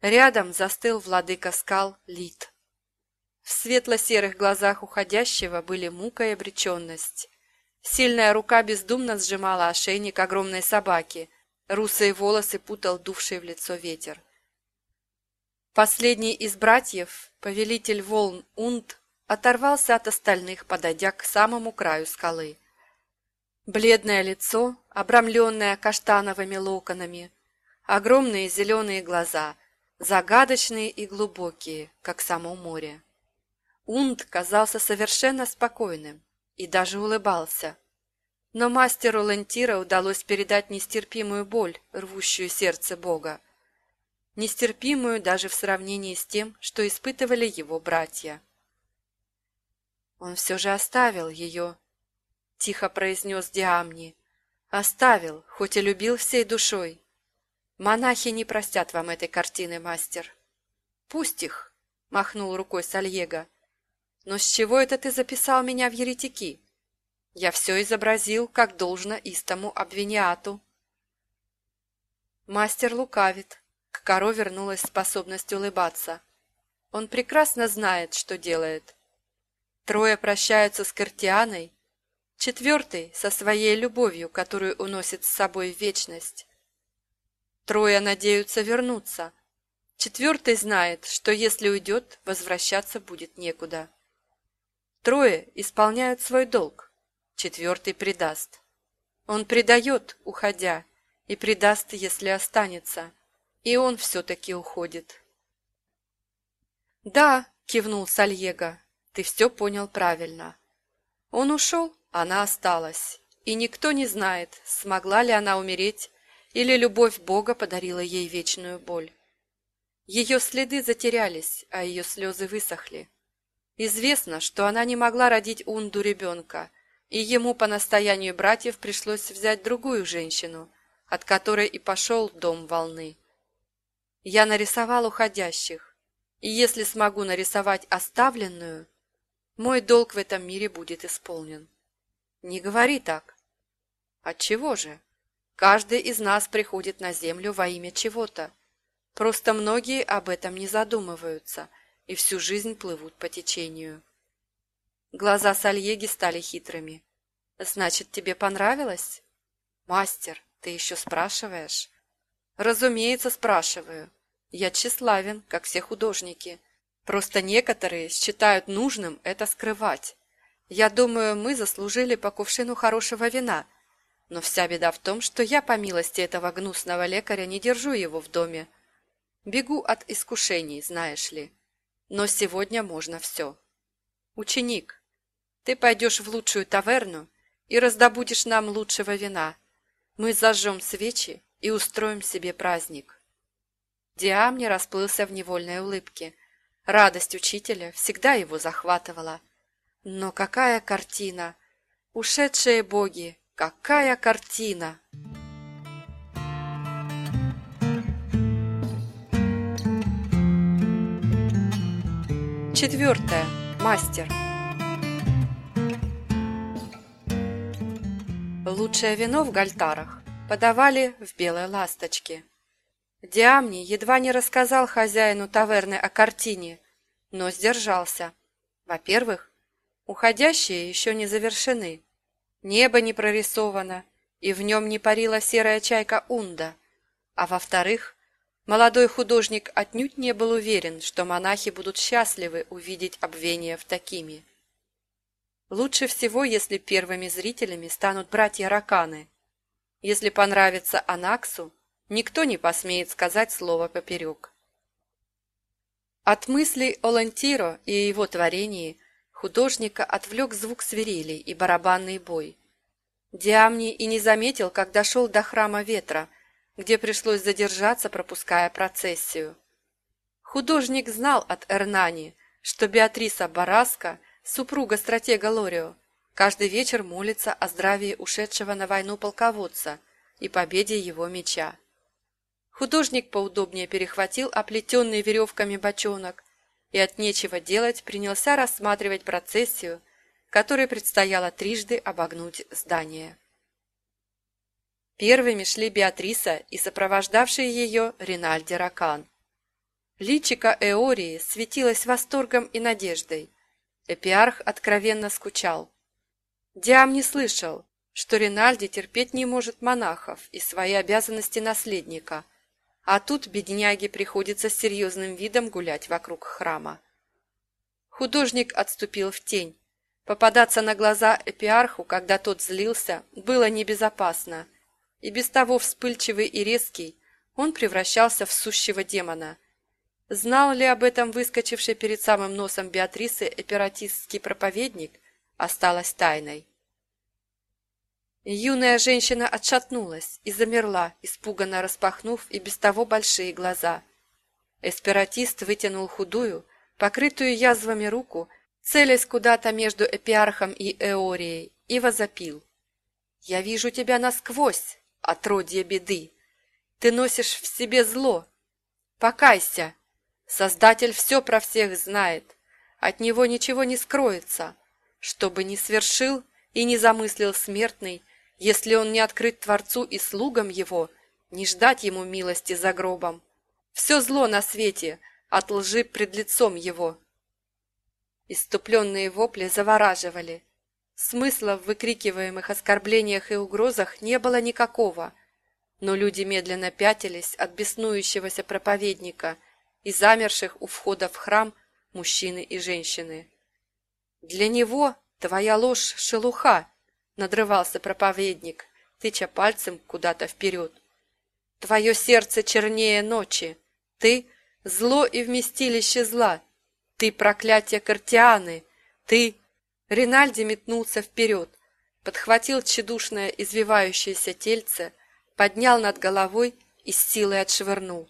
Рядом застыл владыка скал Лид. В светло-серых глазах уходящего были мука и обреченность. Сильная рука бездумно сжимала ошейник огромной собаки, русые волосы путал дувший в лицо ветер. Последний из братьев, повелитель волн Унд, оторвался от остальных, подойдя к самому краю скалы. Бледное лицо, обрамленное каштановыми локонами, огромные зеленые глаза, загадочные и глубокие, как само море. Унд казался совершенно спокойным и даже улыбался. Но мастеру Лентира удалось передать нестерпимую боль, рвущую сердце Бога. Нестерпимую даже в сравнении с тем, что испытывали его братья. Он все же оставил ее, — тихо произнес Диамни. Оставил, хоть и любил всей душой. Монахи не простят вам этой картины, мастер. Пусть их, — махнул рукой Сальего. Но с чего это ты записал меня в еретики? Я все изобразил, как должно истому обвиниату. Мастер лукавит. К Каро вернулась способность улыбаться. Он прекрасно знает, что делает. Трое прощаются с Картианой, четвертый со своей любовью, которую уносит с собой в вечность. Трое надеются вернуться. Четвертый знает, что если уйдет, возвращаться будет некуда. Трое исполняют свой долг, четвертый предаст. Он предает, уходя, и предаст, если останется, и он все-таки уходит. «Да», — кивнул Сальего, ты все понял правильно. Он ушел, она осталась, и никто не знает, смогла ли она умереть, или любовь Бога подарила ей вечную боль. Ее следы затерялись, а ее слезы высохли. Известно, что она не могла родить Унду ребенка, и ему по настоянию братьев пришлось взять другую женщину, от которой и пошел дом волны. Я нарисовал уходящих, и если смогу нарисовать оставленную, мой долг в этом мире будет исполнен. Не говори так. Отчего же? Каждый из нас приходит на землю во имя чего-то. Просто многие об этом не задумываются и всю жизнь плывут по течению. Глаза Сальеги стали хитрыми. Значит, тебе понравилось? Мастер, ты еще спрашиваешь? Разумеется, спрашиваю. Я тщеславен, как все художники. Просто некоторые считают нужным это скрывать. Я думаю, мы заслужили по кувшину хорошего вина. Но вся беда в том, что я, по милости этого гнусного лекаря, не держу его в доме. Бегу от искушений, знаешь ли. Но сегодня можно все. Ученик, ты пойдешь в лучшую таверну и раздобудешь нам лучшего вина. Мы зажжем свечи и устроим себе праздник. Диам не расплылся в невольной улыбке – Радость учителя всегда его захватывала. Но какая картина! Ушедшие боги, какая картина! Четвертое. Мастер. Лучшее вино в гальтарах подавали в белой ласточке. Диамни едва не рассказал хозяину таверны о картине, но сдержался. Во-первых, уходящие еще не завершены. Небо не прорисовано, и в нем не парила серая чайка Унда. А во-вторых, молодой художник отнюдь не был уверен, что монахи будут счастливы увидеть обвение в такими. Лучше всего, если первыми зрителями станут братья Раканы. Если понравится Анаксу, Никто не посмеет сказать слово поперек. От мыслей о Лантиро и его творении художника отвлек звук свирелей и барабанный бой. Диамни и не заметил, как дошел до храма ветра, где пришлось задержаться, пропуская процессию. Художник знал от Эрнани, что Беатриса Бараска, супруга стратега Лорио, каждый вечер молится о здравии ушедшего на войну полководца и победе его меча. Художник поудобнее перехватил оплетенный веревками бочонок и от нечего делать принялся рассматривать процессию, которой предстояло трижды обогнуть здание. Первыми шли Беатриса и сопровождавший ее Ринальди Ракан. Личико Эории светилось восторгом и надеждой. Эпиарх откровенно скучал. Диам не слышал, что Ринальди терпеть не может монахов и свои обязанности наследника, а тут бедняге приходится с серьезным видом гулять вокруг храма. Художник отступил в тень. Попадаться на глаза Эпиарху, когда тот злился, было небезопасно, и без того вспыльчивый и резкий, он превращался в сущего демона – Знал ли об этом выскочивший перед самым носом Беатрисы эпиратистский проповедник, осталось тайной. Юная женщина отшатнулась и замерла, испуганно распахнув и без того большие глаза. Эспиратист вытянул худую, покрытую язвами руку, целясь куда-то между Эпиархом и Эорией, и возопил. «Я вижу тебя насквозь, отродье беды! Ты носишь в себе зло! Покайся!» Создатель все про всех знает, от него ничего не скроется. Что бы ни свершил и не замыслил смертный, если он не открыт Творцу и слугам его, не ждать ему милости за гробом. Все зло на свете от лжи пред лицом его. Иступленные вопли завораживали. Смысла в выкрикиваемых оскорблениях и угрозах не было никакого, но люди медленно пятились от беснующегося проповедника – и замерших у входа в храм мужчины и женщины. «Для него твоя ложь — шелуха!» — надрывался проповедник, тыча пальцем куда-то вперед. «Твое сердце чернее ночи! Ты — зло и вместилище зла! Ты — проклятие Картианы! Ты...» Ринальди метнулся вперед, подхватил тщедушное извивающееся тельце, поднял над головой и с силой отшвырнул.